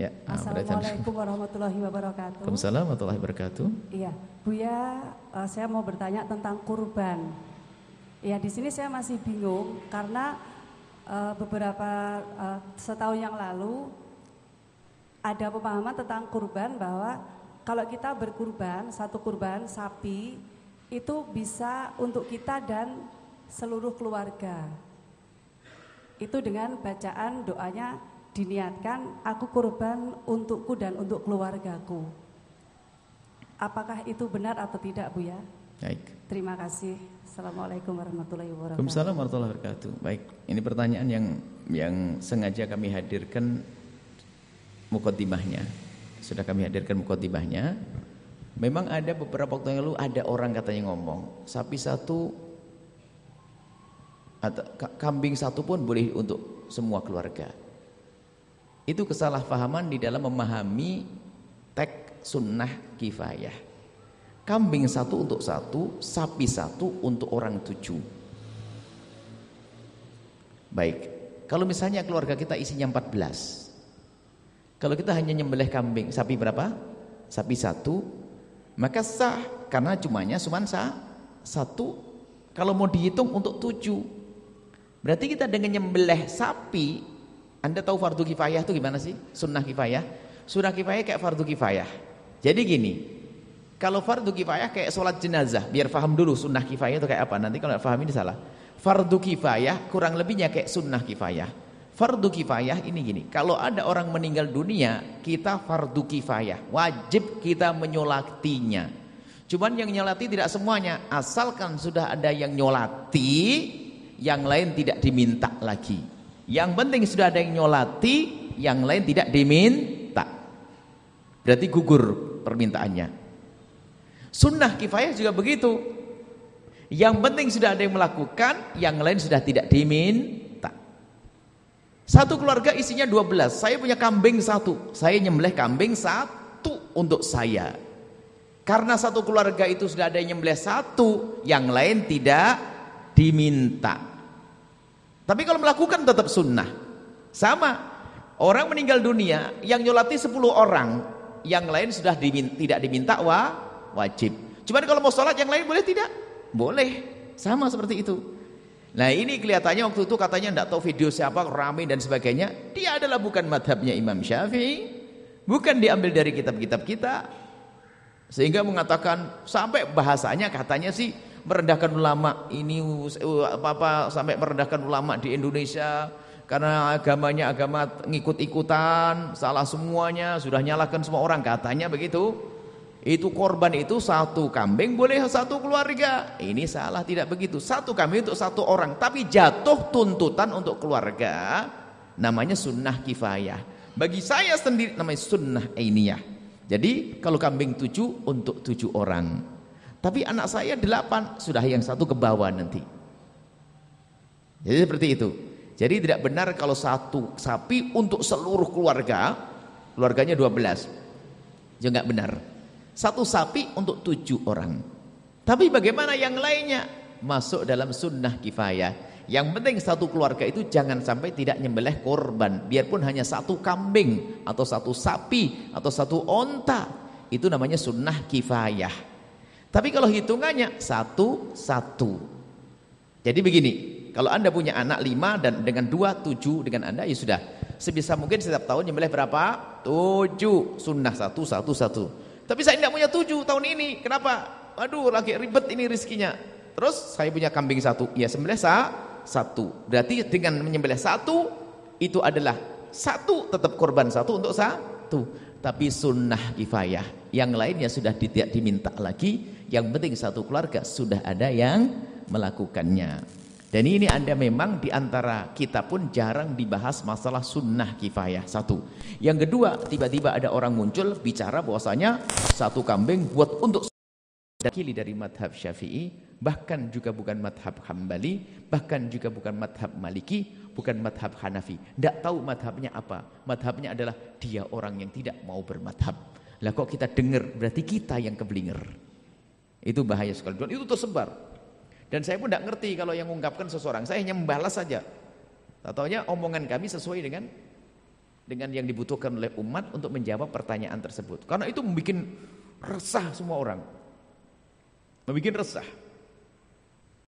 Ya, Assalamualaikum warahmatullahi wabarakatuh. Waalaikumsalam warahmatullahi wabarakatuh. Iya, Buya, uh, saya mau bertanya tentang kurban. Ya, di sini saya masih bingung karena uh, beberapa uh, setahun yang lalu ada pemahaman tentang kurban bahwa kalau kita berkurban satu kurban sapi itu bisa untuk kita dan seluruh keluarga. Itu dengan bacaan doanya diniatkan aku kurban untukku dan untuk keluargaku. Apakah itu benar atau tidak Bu ya? Baik. Terima kasih. Assalamualaikum warahmatullahi wabarakatuh. Waalaikumsalam warahmatullahi wabarakatuh. Baik, ini pertanyaan yang yang sengaja kami hadirkan mukaddimahnya. Sudah kami hadirkan mukaddimahnya. Memang ada beberapa waktu yang lalu ada orang katanya ngomong, sapi satu atau kambing satu pun boleh untuk semua keluarga. Itu kesalahpahaman di dalam memahami teks sunnah kifayah. Kambing satu untuk satu, sapi satu untuk orang tujuh. Baik, kalau misalnya keluarga kita isinya 14, kalau kita hanya nyembelih kambing, sapi berapa? Sapi satu, maka sah karena cumanya cuma sah satu. Kalau mau dihitung untuk tujuh, berarti kita dengan nyembelih sapi, anda tahu fardu kifayah itu gimana sih? Sunnah kifayah. Sunnah kifayah kayak fardu kifayah. Jadi gini, kalau fardu kifayah kayak sholat jenazah, biar paham dulu sunnah kifayah itu kayak apa. Nanti kalau paham ini salah. Fardu kifayah kurang lebihnya kayak sunnah kifayah. Fardu kifayah ini gini, kalau ada orang meninggal dunia, kita fardu kifayah, wajib kita menyolatinya. Cuman yang nyolati tidak semuanya, asalkan sudah ada yang nyolati, yang lain tidak diminta lagi. Yang penting sudah ada yang nyolati, yang lain tidak diminta. Berarti gugur permintaannya. Sunnah kifayah juga begitu. Yang penting sudah ada yang melakukan, yang lain sudah tidak diminta. Satu keluarga isinya 12. Saya punya kambing satu. Saya nyembelih kambing satu untuk saya. Karena satu keluarga itu sudah ada yang nyembelih satu, yang lain tidak diminta. Tapi kalau melakukan tetap sunnah. Sama. Orang meninggal dunia, yang nyolati 10 orang, yang lain sudah diminta, tidak diminta wa, wajib. Cuman kalau mau sholat yang lain boleh tidak? Boleh. Sama seperti itu. Nah ini kelihatannya waktu itu katanya tidak tahu video siapa ramai dan sebagainya. Dia adalah bukan madhabnya Imam Syafi'i, bukan diambil dari kitab-kitab kita, sehingga mengatakan sampai bahasanya katanya sih merendahkan ulama ini apa apa sampai merendahkan ulama di Indonesia karena agamanya agama ngikut-ikutan salah semuanya sudah nyalakan semua orang katanya begitu itu korban itu satu kambing boleh satu keluarga. Ini salah tidak begitu. Satu kambing untuk satu orang. Tapi jatuh tuntutan untuk keluarga. Namanya sunnah kifayah. Bagi saya sendiri namanya sunnah ainiyah. Jadi kalau kambing tujuh untuk tujuh orang. Tapi anak saya delapan. Sudah yang satu ke bawah nanti. Jadi seperti itu. Jadi tidak benar kalau satu sapi untuk seluruh keluarga. Keluarganya dua belas. Juga benar. Satu sapi untuk tujuh orang. Tapi bagaimana yang lainnya? Masuk dalam sunnah kifayah. Yang penting satu keluarga itu jangan sampai tidak nyembelih korban. Biarpun hanya satu kambing atau satu sapi atau satu onta. Itu namanya sunnah kifayah. Tapi kalau hitungannya satu-satu. Jadi begini, kalau anda punya anak lima dan dengan dua tujuh dengan anda ya sudah. Sebisa mungkin setiap tahun nyembelih berapa? Tujuh. Sunnah satu, satu, satu. Tapi saya tidak punya tujuh tahun ini. Kenapa? Aduh, lagi ribet ini rizkinya. Terus saya punya kambing satu. Ya sembelih sa satu. Berarti dengan menyembelih satu itu adalah satu tetap korban satu untuk satu. Tapi sunnah kifayah. Yang lainnya sudah tidak diminta lagi. Yang penting satu keluarga sudah ada yang melakukannya. Dan ini anda memang di antara kita pun jarang dibahas masalah sunnah kifayah. Satu. Yang kedua, tiba-tiba ada orang muncul bicara bahwasanya satu kambing buat untuk dakili dari madhab syafi'i, bahkan juga bukan madhab hambali, bahkan juga bukan madhab maliki, bukan madhab hanafi. Tidak tahu madhabnya apa. Madhabnya adalah dia orang yang tidak mau bermadhab. Lah kok kita dengar, berarti kita yang keblinger. Itu bahaya sekali. Dan itu tersebar. Dan saya pun tidak ngerti kalau yang mengungkapkan seseorang. Saya hanya membalas saja. Taunya omongan kami sesuai dengan dengan yang dibutuhkan oleh umat untuk menjawab pertanyaan tersebut. Karena itu membuat resah semua orang. Membuat resah.